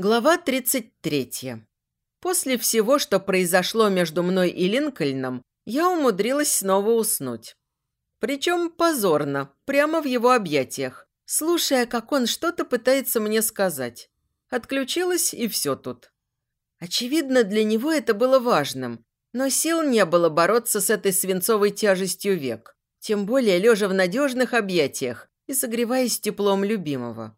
Глава 33. После всего, что произошло между мной и Линкольном, я умудрилась снова уснуть. Причем позорно, прямо в его объятиях, слушая, как он что-то пытается мне сказать. Отключилась, и все тут. Очевидно, для него это было важным, но сил не было бороться с этой свинцовой тяжестью век, тем более лежа в надежных объятиях и согреваясь теплом любимого.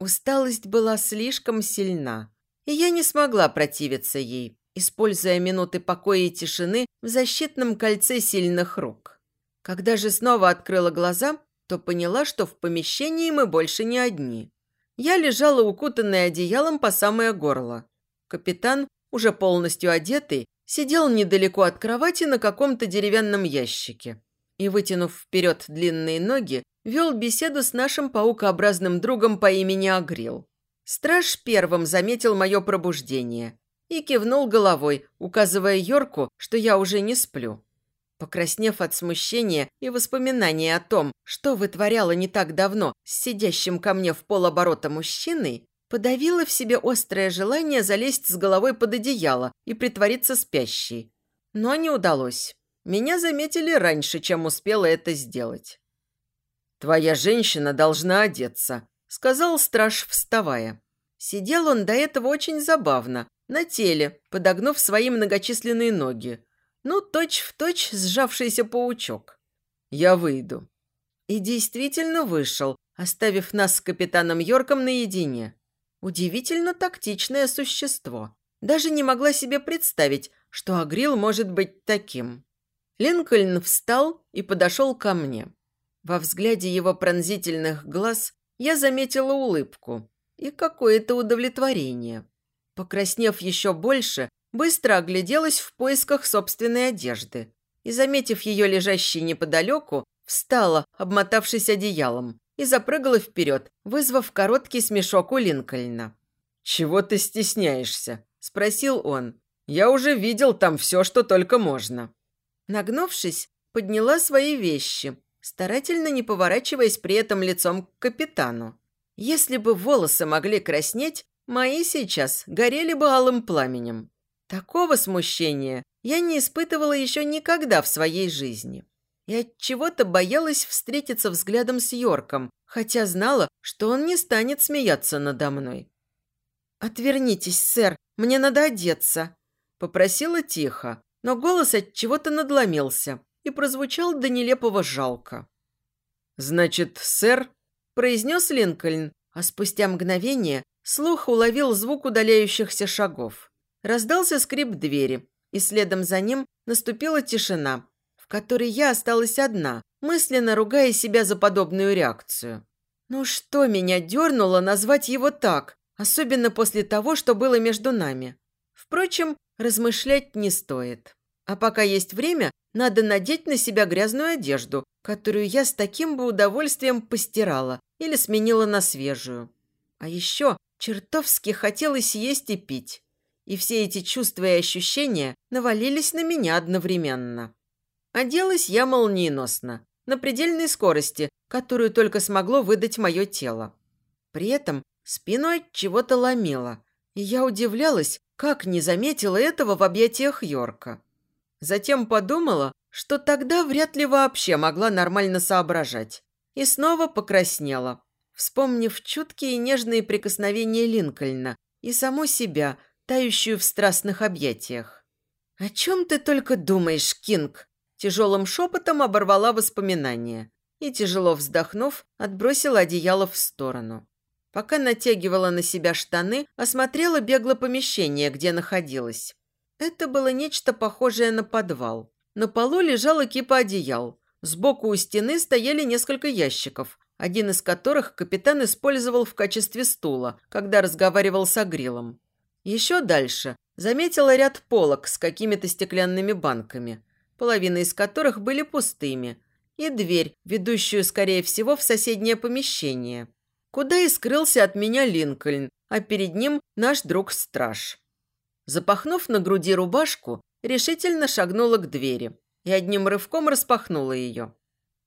Усталость была слишком сильна, и я не смогла противиться ей, используя минуты покоя и тишины в защитном кольце сильных рук. Когда же снова открыла глаза, то поняла, что в помещении мы больше не одни. Я лежала укутанная одеялом по самое горло. Капитан, уже полностью одетый, сидел недалеко от кровати на каком-то деревянном ящике и, вытянув вперед длинные ноги, вел беседу с нашим паукообразным другом по имени Агрил. Страж первым заметил мое пробуждение и кивнул головой, указывая Йорку, что я уже не сплю. Покраснев от смущения и воспоминания о том, что вытворяла не так давно с сидящим ко мне в полоборота мужчиной, подавила в себе острое желание залезть с головой под одеяло и притвориться спящей. Но не удалось. Меня заметили раньше, чем успела это сделать. «Твоя женщина должна одеться», – сказал страж, вставая. Сидел он до этого очень забавно, на теле, подогнув свои многочисленные ноги. Ну, точь-в-точь точь сжавшийся паучок. «Я выйду». И действительно вышел, оставив нас с капитаном Йорком наедине. Удивительно тактичное существо. Даже не могла себе представить, что Агрил может быть таким. Линкольн встал и подошел ко мне. Во взгляде его пронзительных глаз я заметила улыбку и какое-то удовлетворение. Покраснев еще больше, быстро огляделась в поисках собственной одежды и, заметив ее лежащей неподалеку, встала, обмотавшись одеялом, и запрыгала вперед, вызвав короткий смешок у Линкольна. «Чего ты стесняешься?» – спросил он. «Я уже видел там все, что только можно». Нагнувшись, подняла свои вещи, старательно не поворачиваясь при этом лицом к капитану. Если бы волосы могли краснеть, мои сейчас горели бы алым пламенем. Такого смущения я не испытывала еще никогда в своей жизни. И от чего-то боялась встретиться взглядом с Йорком, хотя знала, что он не станет смеяться надо мной. «Отвернитесь, сэр, мне надо одеться», – попросила тихо, но голос от чего-то надломился и прозвучал до нелепого жалко. «Значит, сэр?» – произнес Линкольн, а спустя мгновение слух уловил звук удаляющихся шагов. Раздался скрип двери, и следом за ним наступила тишина, в которой я осталась одна, мысленно ругая себя за подобную реакцию. Ну что меня дернуло назвать его так, особенно после того, что было между нами? Впрочем, размышлять не стоит. А пока есть время, надо надеть на себя грязную одежду, которую я с таким бы удовольствием постирала или сменила на свежую. А еще чертовски хотелось есть и пить. И все эти чувства и ощущения навалились на меня одновременно. Оделась я молниеносно, на предельной скорости, которую только смогло выдать мое тело. При этом спину от чего-то ломило, и я удивлялась, как не заметила этого в объятиях Йорка. Затем подумала, что тогда вряд ли вообще могла нормально соображать. И снова покраснела, вспомнив чуткие и нежные прикосновения Линкольна и саму себя, тающую в страстных объятиях. «О чем ты только думаешь, Кинг?» Тяжелым шепотом оборвала воспоминания и, тяжело вздохнув, отбросила одеяло в сторону. Пока натягивала на себя штаны, осмотрела бегло помещение, где находилась. Это было нечто похожее на подвал. На полу лежала кипа одеял. Сбоку у стены стояли несколько ящиков, один из которых капитан использовал в качестве стула, когда разговаривал с Агрилом. Еще дальше заметила ряд полок с какими-то стеклянными банками, половина из которых были пустыми, и дверь, ведущую, скорее всего, в соседнее помещение, куда и скрылся от меня Линкольн, а перед ним наш друг-страж. Запахнув на груди рубашку, решительно шагнула к двери и одним рывком распахнула ее.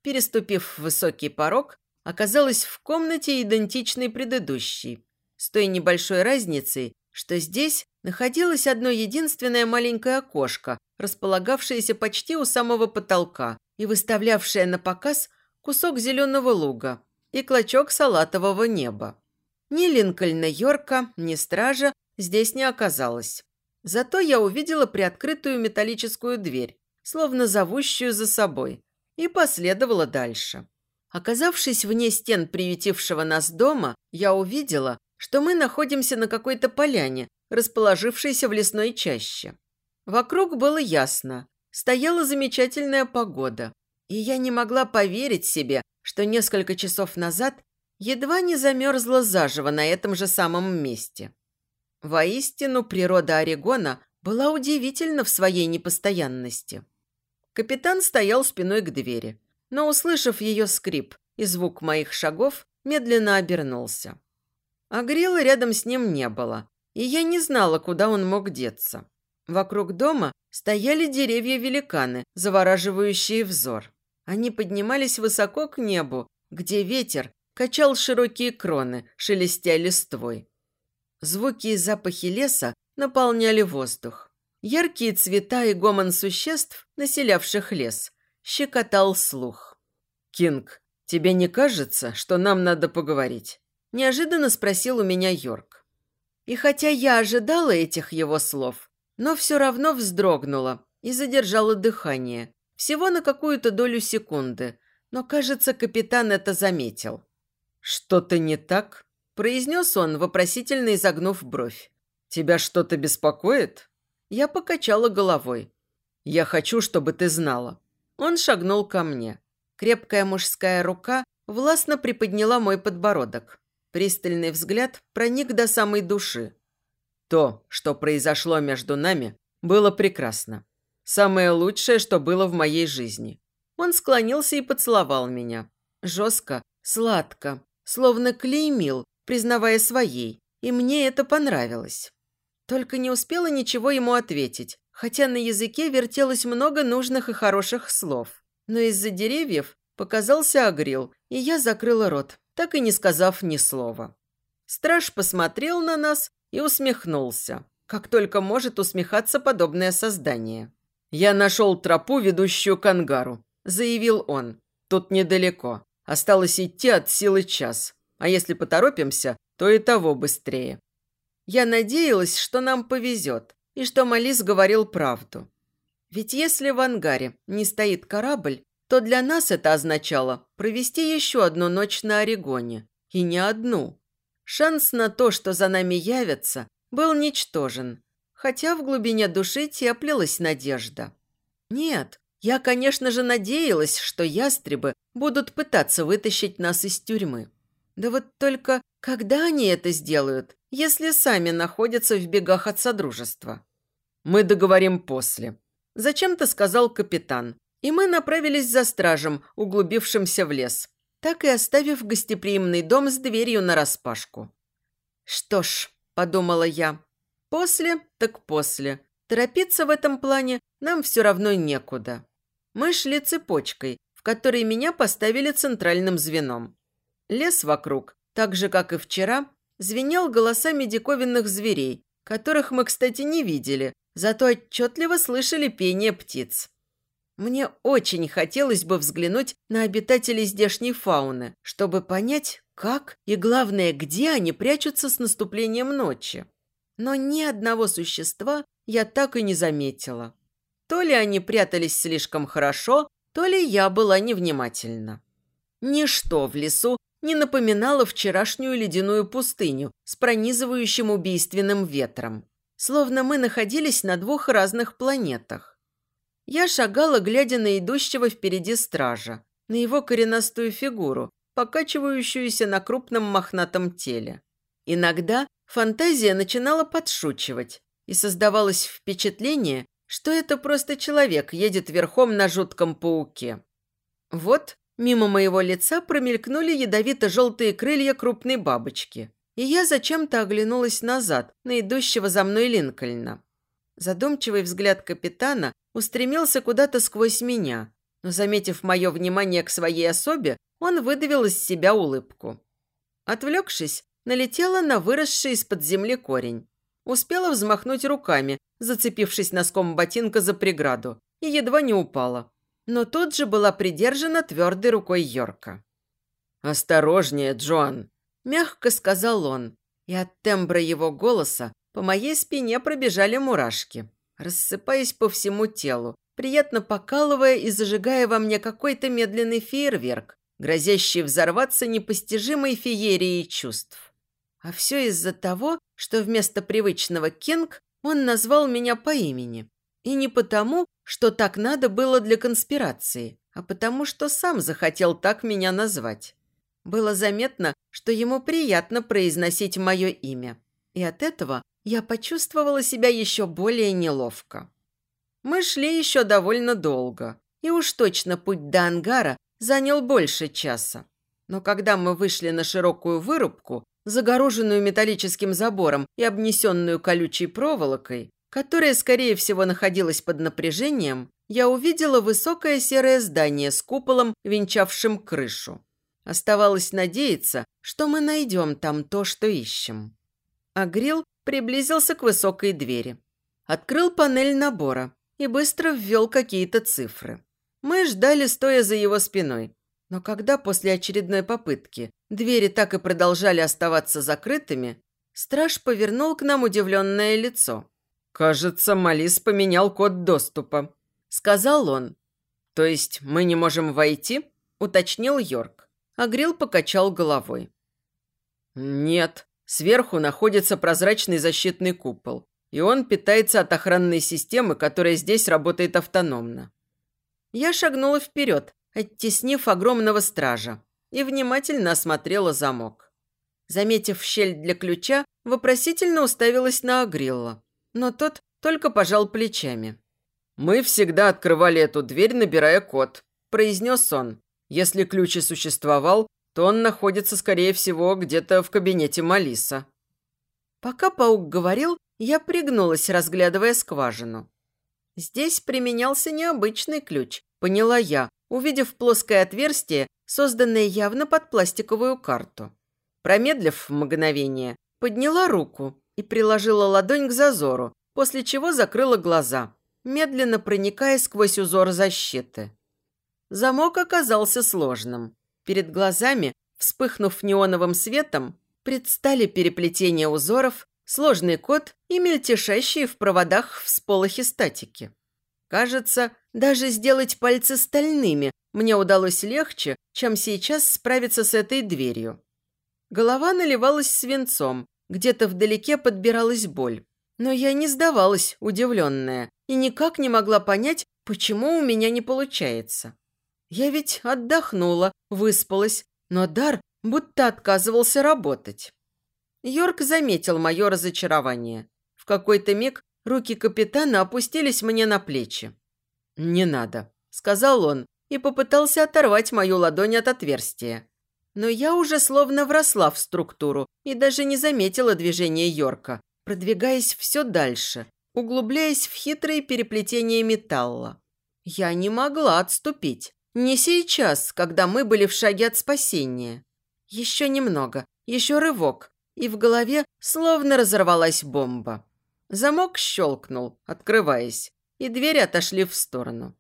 Переступив высокий порог, оказалась в комнате, идентичной предыдущей. с той небольшой разницей, что здесь находилось одно единственное маленькое окошко, располагавшееся почти у самого потолка и выставлявшее на показ кусок зеленого луга и клочок салатового неба. Ни Линкольна Йорка, ни стража здесь не оказалось. Зато я увидела приоткрытую металлическую дверь, словно зовущую за собой, и последовала дальше. Оказавшись вне стен приютившего нас дома, я увидела, что мы находимся на какой-то поляне, расположившейся в лесной чаще. Вокруг было ясно, стояла замечательная погода, и я не могла поверить себе, что несколько часов назад едва не замерзла заживо на этом же самом месте. Воистину, природа Орегона была удивительна в своей непостоянности. Капитан стоял спиной к двери, но, услышав ее скрип и звук моих шагов, медленно обернулся. А грила рядом с ним не было, и я не знала, куда он мог деться. Вокруг дома стояли деревья-великаны, завораживающие взор. Они поднимались высоко к небу, где ветер качал широкие кроны, шелестя листвой. Звуки и запахи леса наполняли воздух. Яркие цвета и гомон существ, населявших лес, щекотал слух. «Кинг, тебе не кажется, что нам надо поговорить?» Неожиданно спросил у меня Йорк. И хотя я ожидала этих его слов, но все равно вздрогнула и задержала дыхание. Всего на какую-то долю секунды, но, кажется, капитан это заметил. «Что-то не так?» – произнес он, вопросительно изогнув бровь. «Тебя что-то беспокоит?» Я покачала головой. «Я хочу, чтобы ты знала. Он шагнул ко мне. Крепкая мужская рука властно приподняла мой подбородок. Пристальный взгляд проник до самой души. То, что произошло между нами, было прекрасно. Самое лучшее, что было в моей жизни. Он склонился и поцеловал меня. Жестко, сладко, словно клеймил, признавая своей. И мне это понравилось. Только не успела ничего ему ответить, хотя на языке вертелось много нужных и хороших слов. Но из-за деревьев показался агрил, и я закрыла рот, так и не сказав ни слова. Страж посмотрел на нас и усмехнулся, как только может усмехаться подобное создание. «Я нашел тропу, ведущую к ангару», – заявил он. «Тут недалеко. Осталось идти от силы час. А если поторопимся, то и того быстрее». Я надеялась, что нам повезет, и что Малис говорил правду. Ведь если в ангаре не стоит корабль, то для нас это означало провести еще одну ночь на Орегоне. И не одну. Шанс на то, что за нами явятся, был ничтожен. Хотя в глубине души теплилась надежда. Нет, я, конечно же, надеялась, что ястребы будут пытаться вытащить нас из тюрьмы. Да вот только когда они это сделают, если сами находятся в бегах от Содружества? «Мы договорим после», – зачем-то сказал капитан. И мы направились за стражем, углубившимся в лес, так и оставив гостеприимный дом с дверью нараспашку. «Что ж», – подумала я, – «после так после. Торопиться в этом плане нам все равно некуда». Мы шли цепочкой, в которой меня поставили центральным звеном. Лес вокруг, так же, как и вчера, звенел голосами диковинных зверей, которых мы, кстати, не видели, зато отчетливо слышали пение птиц. Мне очень хотелось бы взглянуть на обитателей здешней фауны, чтобы понять, как и, главное, где они прячутся с наступлением ночи. Но ни одного существа я так и не заметила. То ли они прятались слишком хорошо, то ли я была невнимательна. Ничто в лесу не напоминало вчерашнюю ледяную пустыню с пронизывающим убийственным ветром словно мы находились на двух разных планетах. Я шагала, глядя на идущего впереди стража, на его коренастую фигуру, покачивающуюся на крупном мохнатом теле. Иногда фантазия начинала подшучивать, и создавалось впечатление, что это просто человек едет верхом на жутком пауке. Вот мимо моего лица промелькнули ядовито-желтые крылья крупной бабочки и я зачем-то оглянулась назад, на идущего за мной Линкольна. Задумчивый взгляд капитана устремился куда-то сквозь меня, но, заметив мое внимание к своей особе, он выдавил из себя улыбку. Отвлекшись, налетела на выросший из-под земли корень. Успела взмахнуть руками, зацепившись носком ботинка за преграду, и едва не упала. Но тут же была придержана твердой рукой Йорка. «Осторожнее, Джоан!» – мягко сказал он, и от тембра его голоса по моей спине пробежали мурашки, рассыпаясь по всему телу, приятно покалывая и зажигая во мне какой-то медленный фейерверк, грозящий взорваться непостижимой феерией чувств. А все из-за того, что вместо привычного «Кинг» он назвал меня по имени. И не потому, что так надо было для конспирации, а потому, что сам захотел так меня назвать. Было заметно, что ему приятно произносить мое имя. И от этого я почувствовала себя еще более неловко. Мы шли еще довольно долго, и уж точно путь до ангара занял больше часа. Но когда мы вышли на широкую вырубку, загороженную металлическим забором и обнесенную колючей проволокой, которая, скорее всего, находилась под напряжением, я увидела высокое серое здание с куполом, венчавшим крышу. Оставалось надеяться, что мы найдем там то, что ищем. Агрил приблизился к высокой двери. Открыл панель набора и быстро ввел какие-то цифры. Мы ждали, стоя за его спиной. Но когда после очередной попытки двери так и продолжали оставаться закрытыми, страж повернул к нам удивленное лицо. «Кажется, Малис поменял код доступа», – сказал он. «То есть мы не можем войти?» – уточнил Йорк. Агрил покачал головой. «Нет, сверху находится прозрачный защитный купол, и он питается от охранной системы, которая здесь работает автономно. Я шагнула вперед, оттеснив огромного стража, и внимательно осмотрела замок. Заметив щель для ключа, вопросительно уставилась на Агрилла, но тот только пожал плечами. «Мы всегда открывали эту дверь, набирая код», – произнес он. «Если ключ и существовал, то он находится, скорее всего, где-то в кабинете Малиса». Пока паук говорил, я пригнулась, разглядывая скважину. Здесь применялся необычный ключ, поняла я, увидев плоское отверстие, созданное явно под пластиковую карту. Промедлив мгновение, подняла руку и приложила ладонь к зазору, после чего закрыла глаза, медленно проникая сквозь узор защиты. Замок оказался сложным. Перед глазами, вспыхнув неоновым светом, предстали переплетение узоров сложный код и мельтешащие в проводах всполохи статики. Кажется, даже сделать пальцы стальными мне удалось легче, чем сейчас справиться с этой дверью. Голова наливалась свинцом, где-то вдалеке подбиралась боль. Но я не сдавалась, удивленная, и никак не могла понять, почему у меня не получается. Я ведь отдохнула, выспалась, но дар будто отказывался работать. Йорк заметил мое разочарование. В какой-то миг руки капитана опустились мне на плечи. «Не надо», – сказал он и попытался оторвать мою ладонь от отверстия. Но я уже словно вросла в структуру и даже не заметила движения Йорка, продвигаясь все дальше, углубляясь в хитрые переплетения металла. Я не могла отступить. Не сейчас, когда мы были в шаге от спасения. Еще немного, еще рывок, и в голове словно разорвалась бомба. Замок щелкнул, открываясь, и двери отошли в сторону.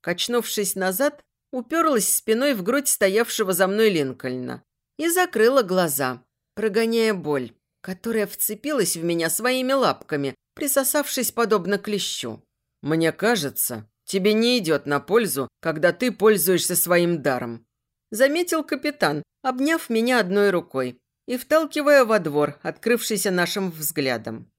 Качнувшись назад, уперлась спиной в грудь стоявшего за мной Линкольна и закрыла глаза, прогоняя боль, которая вцепилась в меня своими лапками, присосавшись подобно клещу. «Мне кажется, тебе не идет на пользу, когда ты пользуешься своим даром», заметил капитан, обняв меня одной рукой и вталкивая во двор, открывшийся нашим взглядом.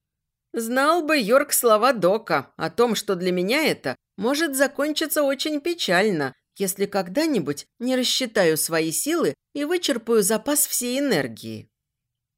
Знал бы Йорк слова Дока о том, что для меня это может закончиться очень печально, если когда-нибудь не рассчитаю свои силы и вычерпаю запас всей энергии.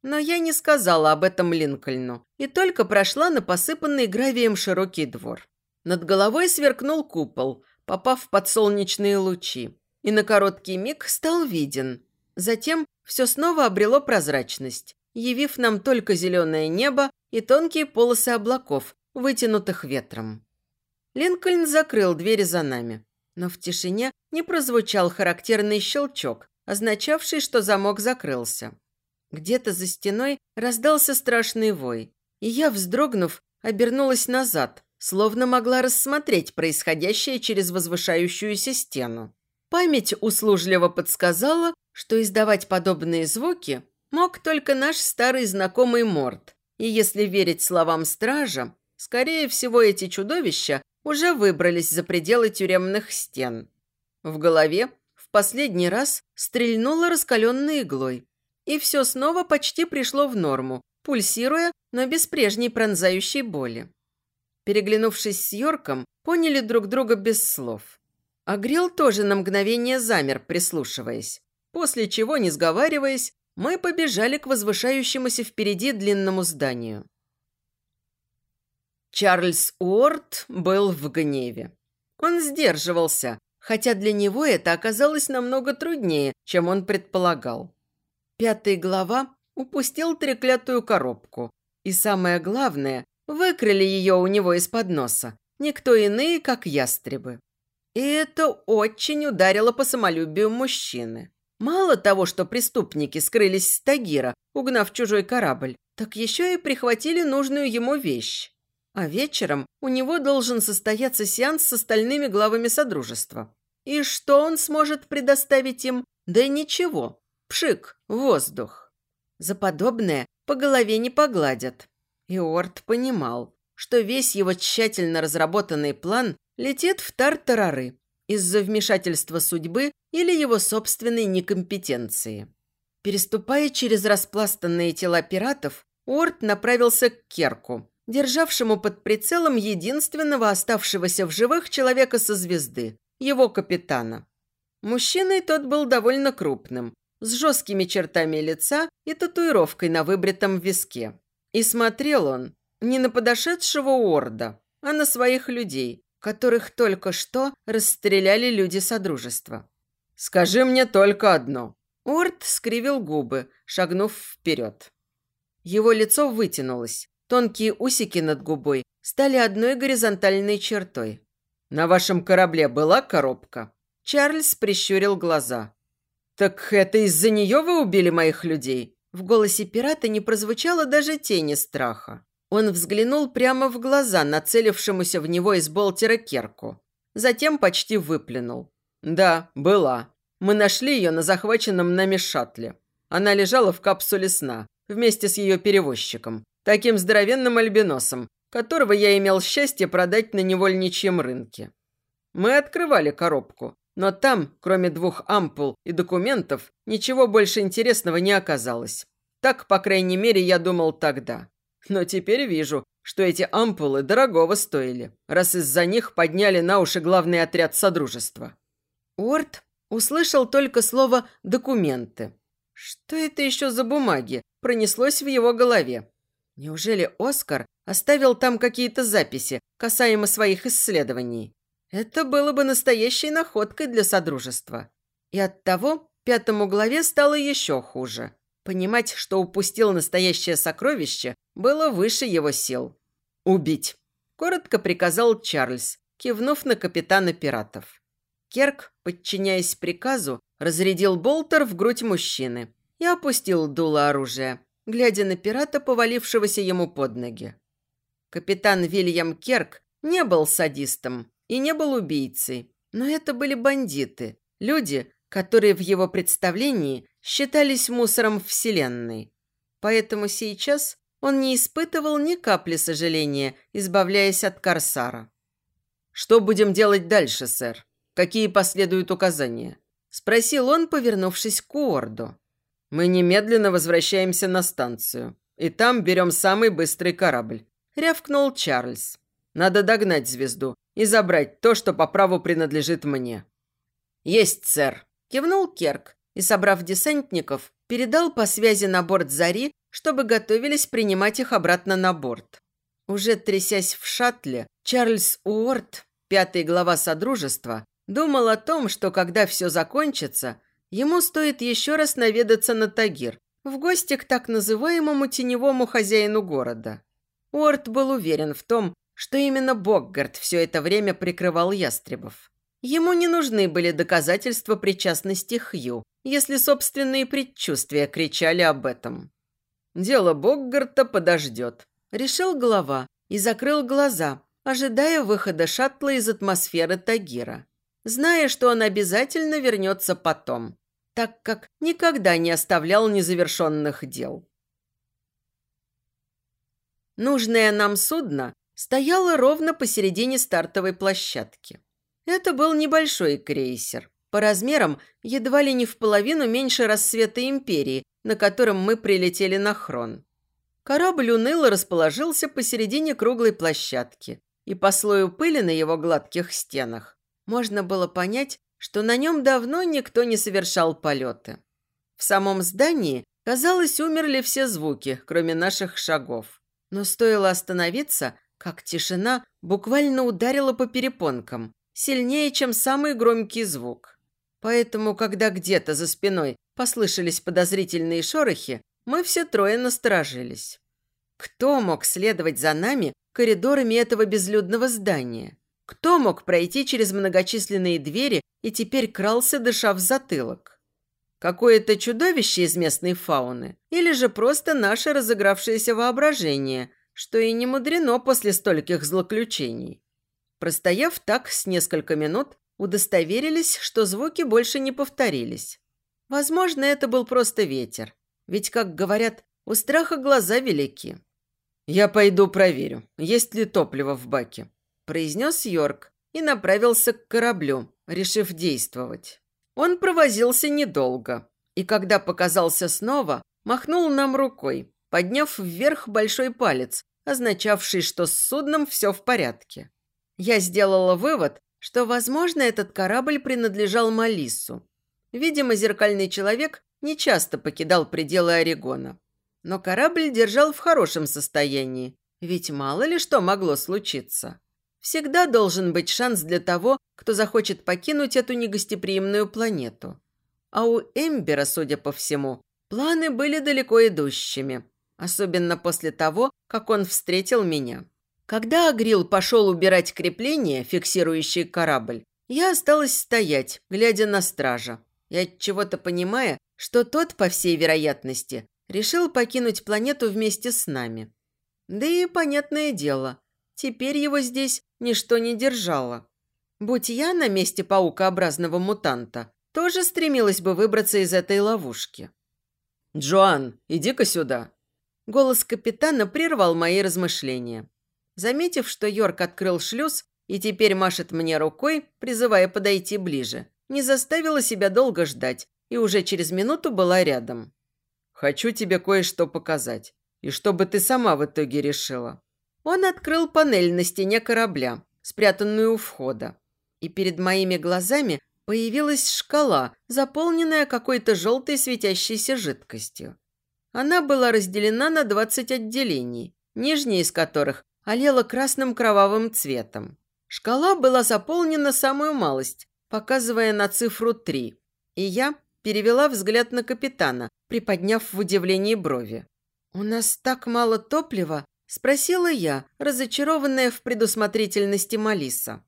Но я не сказала об этом Линкольну и только прошла на посыпанный гравием широкий двор. Над головой сверкнул купол, попав под солнечные лучи, и на короткий миг стал виден. Затем все снова обрело прозрачность, явив нам только зеленое небо и тонкие полосы облаков, вытянутых ветром. Линкольн закрыл двери за нами, но в тишине не прозвучал характерный щелчок, означавший, что замок закрылся. Где-то за стеной раздался страшный вой, и я, вздрогнув, обернулась назад, словно могла рассмотреть происходящее через возвышающуюся стену. Память услужливо подсказала, что издавать подобные звуки мог только наш старый знакомый Морд. И если верить словам стража, скорее всего, эти чудовища уже выбрались за пределы тюремных стен. В голове в последний раз стрельнуло раскаленной иглой, и все снова почти пришло в норму, пульсируя, но без прежней пронзающей боли. Переглянувшись с Йорком, поняли друг друга без слов. Агрел тоже на мгновение замер, прислушиваясь, после чего, не сговариваясь, мы побежали к возвышающемуся впереди длинному зданию. Чарльз Уорд был в гневе. Он сдерживался, хотя для него это оказалось намного труднее, чем он предполагал. Пятая глава упустил треклятую коробку. И самое главное, выкрали ее у него из-под носа. Никто иные, как ястребы. И это очень ударило по самолюбию мужчины. Мало того, что преступники скрылись с Тагира, угнав чужой корабль, так еще и прихватили нужную ему вещь. А вечером у него должен состояться сеанс с остальными главами Содружества. И что он сможет предоставить им? Да ничего. Пшик, воздух. За подобное по голове не погладят. И Орд понимал, что весь его тщательно разработанный план летит в тартарары из-за вмешательства судьбы или его собственной некомпетенции. Переступая через распластанные тела пиратов, Уорд направился к Керку, державшему под прицелом единственного оставшегося в живых человека со звезды, его капитана. Мужчиной тот был довольно крупным, с жесткими чертами лица и татуировкой на выбритом виске. И смотрел он не на подошедшего Уорда, а на своих людей, которых только что расстреляли люди Содружества. «Скажи мне только одно». Орд скривил губы, шагнув вперед. Его лицо вытянулось. Тонкие усики над губой стали одной горизонтальной чертой. «На вашем корабле была коробка?» Чарльз прищурил глаза. «Так это из-за нее вы убили моих людей?» В голосе пирата не прозвучало даже тени страха. Он взглянул прямо в глаза нацелившемуся в него из болтера Керку. Затем почти выплюнул. «Да, была. Мы нашли ее на захваченном нами шаттле. Она лежала в капсуле сна, вместе с ее перевозчиком, таким здоровенным альбиносом, которого я имел счастье продать на невольничьем рынке. Мы открывали коробку, но там, кроме двух ампул и документов, ничего больше интересного не оказалось. Так, по крайней мере, я думал тогда. Но теперь вижу, что эти ампулы дорогого стоили, раз из-за них подняли на уши главный отряд Содружества. Уорд услышал только слово «документы». Что это еще за бумаги? Пронеслось в его голове. Неужели Оскар оставил там какие-то записи касаемо своих исследований? Это было бы настоящей находкой для Содружества. И оттого пятому главе стало еще хуже. Понимать, что упустил настоящее сокровище, было выше его сил. «Убить!» – коротко приказал Чарльз, кивнув на капитана пиратов. Керк, подчиняясь приказу, разрядил болтер в грудь мужчины и опустил дуло оружия, глядя на пирата, повалившегося ему под ноги. Капитан Вильям Керк не был садистом и не был убийцей, но это были бандиты, люди, которые в его представлении считались мусором Вселенной. Поэтому сейчас он не испытывал ни капли сожаления, избавляясь от Корсара. «Что будем делать дальше, сэр? Какие последуют указания?» – спросил он, повернувшись к Уорду. «Мы немедленно возвращаемся на станцию, и там берем самый быстрый корабль», – рявкнул Чарльз. «Надо догнать звезду и забрать то, что по праву принадлежит мне». «Есть, сэр», – кивнул Керк, и, собрав десантников, передал по связи на борт «Зари», чтобы готовились принимать их обратно на борт. Уже трясясь в шаттле, Чарльз Уорд, пятый глава Содружества, думал о том, что когда все закончится, ему стоит еще раз наведаться на Тагир, в гости к так называемому теневому хозяину города. Уорд был уверен в том, что именно Боггард все это время прикрывал ястребов. Ему не нужны были доказательства причастности Хью, если собственные предчувствия кричали об этом. «Дело Боггарта подождет», – решил глава и закрыл глаза, ожидая выхода шаттла из атмосферы Тагира, зная, что он обязательно вернется потом, так как никогда не оставлял незавершенных дел. Нужное нам судно стояло ровно посередине стартовой площадки. Это был небольшой крейсер, по размерам едва ли не в половину меньше рассвета Империи, на котором мы прилетели на Хрон. Корабль уныло расположился посередине круглой площадки, и по слою пыли на его гладких стенах можно было понять, что на нем давно никто не совершал полеты. В самом здании, казалось, умерли все звуки, кроме наших шагов. Но стоило остановиться, как тишина буквально ударила по перепонкам, сильнее, чем самый громкий звук. Поэтому, когда где-то за спиной послышались подозрительные шорохи, мы все трое насторожились. Кто мог следовать за нами коридорами этого безлюдного здания? Кто мог пройти через многочисленные двери и теперь крался, дыша в затылок? Какое-то чудовище из местной фауны? Или же просто наше разыгравшееся воображение, что и не мудрено после стольких злоключений? Простояв так с несколько минут, удостоверились, что звуки больше не повторились. Возможно, это был просто ветер. Ведь, как говорят, у страха глаза велики. «Я пойду проверю, есть ли топливо в баке», – произнес Йорк и направился к кораблю, решив действовать. Он провозился недолго, и когда показался снова, махнул нам рукой, подняв вверх большой палец, означавший, что с судном все в порядке. Я сделала вывод, что, возможно, этот корабль принадлежал Малису. Видимо, зеркальный человек нечасто покидал пределы Орегона. Но корабль держал в хорошем состоянии, ведь мало ли что могло случиться. Всегда должен быть шанс для того, кто захочет покинуть эту негостеприимную планету. А у Эмбера, судя по всему, планы были далеко идущими, особенно после того, как он встретил меня. Когда Агрил пошел убирать крепление, фиксирующие корабль, я осталась стоять, глядя на стража, и от чего-то понимая, что тот, по всей вероятности, решил покинуть планету вместе с нами. Да и понятное дело, теперь его здесь ничто не держало. Будь я на месте паукообразного мутанта, тоже стремилась бы выбраться из этой ловушки. «Джоан, иди-ка сюда!» Голос капитана прервал мои размышления. Заметив, что Йорк открыл шлюз и теперь машет мне рукой, призывая подойти ближе, не заставила себя долго ждать и уже через минуту была рядом. «Хочу тебе кое-что показать, и чтобы ты сама в итоге решила». Он открыл панель на стене корабля, спрятанную у входа, и перед моими глазами появилась шкала, заполненная какой-то желтой светящейся жидкостью. Она была разделена на 20 отделений, нижние из которых олела красным кровавым цветом. Шкала была заполнена самую малость, показывая на цифру 3, и я перевела взгляд на капитана, приподняв в удивлении брови. «У нас так мало топлива?» – спросила я, разочарованная в предусмотрительности Малиса.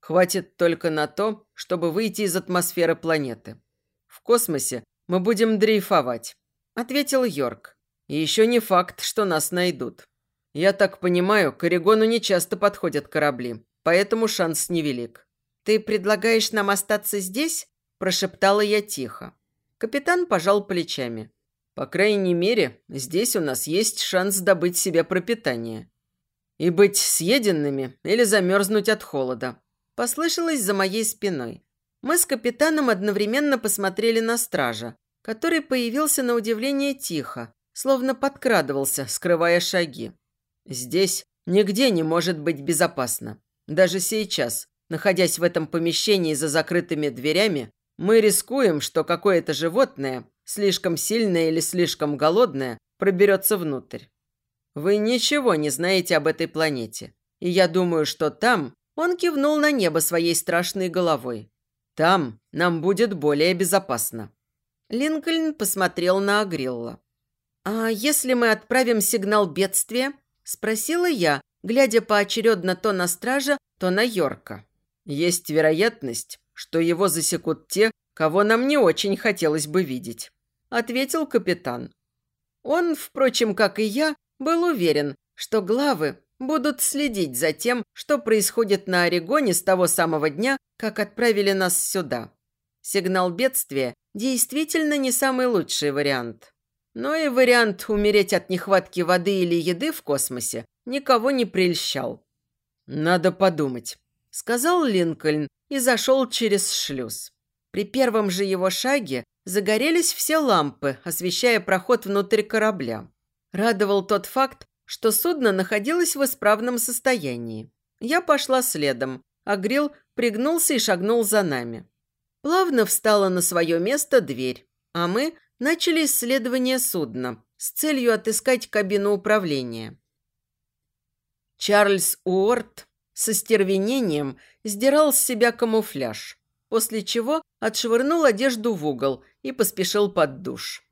«Хватит только на то, чтобы выйти из атмосферы планеты. В космосе мы будем дрейфовать», – ответил Йорк. «И еще не факт, что нас найдут. Я так понимаю, к Орегону не часто подходят корабли, поэтому шанс невелик. «Ты предлагаешь нам остаться здесь?» – прошептала я тихо. Капитан пожал плечами. «По крайней мере, здесь у нас есть шанс добыть себе пропитание. И быть съеденными или замерзнуть от холода», – послышалось за моей спиной. Мы с капитаном одновременно посмотрели на стража, который появился на удивление тихо, словно подкрадывался, скрывая шаги. Здесь нигде не может быть безопасно. Даже сейчас, находясь в этом помещении за закрытыми дверями, мы рискуем, что какое-то животное, слишком сильное или слишком голодное, проберется внутрь. Вы ничего не знаете об этой планете. И я думаю, что там он кивнул на небо своей страшной головой. Там нам будет более безопасно. Линкольн посмотрел на Агрилла. «А если мы отправим сигнал бедствия?» Спросила я, глядя поочередно то на стража, то на Йорка. Есть вероятность, что его засекут те, кого нам не очень хотелось бы видеть», – ответил капитан. Он, впрочем, как и я, был уверен, что главы будут следить за тем, что происходит на Орегоне с того самого дня, как отправили нас сюда. Сигнал бедствия действительно не самый лучший вариант. Но и вариант умереть от нехватки воды или еды в космосе никого не прельщал. «Надо подумать», – сказал Линкольн и зашел через шлюз. При первом же его шаге загорелись все лампы, освещая проход внутрь корабля. Радовал тот факт, что судно находилось в исправном состоянии. Я пошла следом, а Грил пригнулся и шагнул за нами. Плавно встала на свое место дверь, а мы начали исследование судна с целью отыскать кабину управления. Чарльз Уорд со стервенением сдирал с себя камуфляж, после чего отшвырнул одежду в угол и поспешил под душ.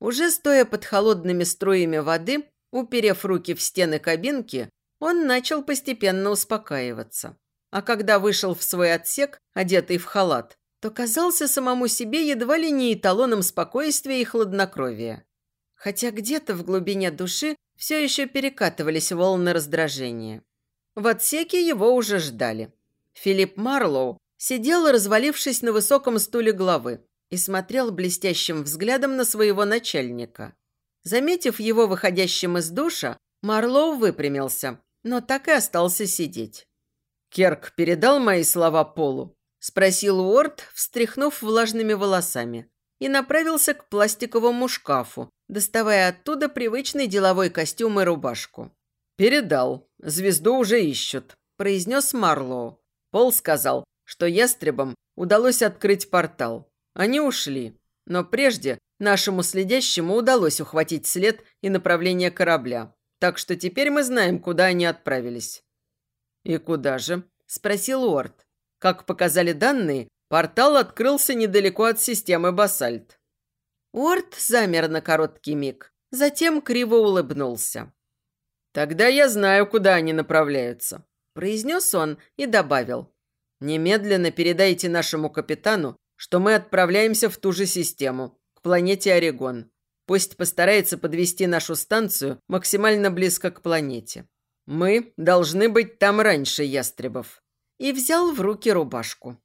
Уже стоя под холодными струями воды, уперев руки в стены кабинки, он начал постепенно успокаиваться. А когда вышел в свой отсек, одетый в халат, то казался самому себе едва ли не эталоном спокойствия и хладнокровия. Хотя где-то в глубине души все еще перекатывались волны раздражения. В отсеке его уже ждали. Филипп Марлоу сидел, развалившись на высоком стуле главы, и смотрел блестящим взглядом на своего начальника. Заметив его выходящим из душа, Марлоу выпрямился, но так и остался сидеть. «Керк передал мои слова Полу?» – спросил Уорд, встряхнув влажными волосами, и направился к пластиковому шкафу, доставая оттуда привычный деловой костюм и рубашку. «Передал. Звезду уже ищут», – произнес Марлоу. Пол сказал, что ястребам удалось открыть портал. Они ушли, но прежде нашему следящему удалось ухватить след и направление корабля. Так что теперь мы знаем, куда они отправились». «И куда же?» – спросил Уорд. Как показали данные, портал открылся недалеко от системы Басальт. Уорд замер на короткий миг, затем криво улыбнулся. «Тогда я знаю, куда они направляются», – произнес он и добавил. «Немедленно передайте нашему капитану, что мы отправляемся в ту же систему, к планете Орегон. Пусть постарается подвести нашу станцию максимально близко к планете. Мы должны быть там раньше ястребов» и взял в руки рубашку.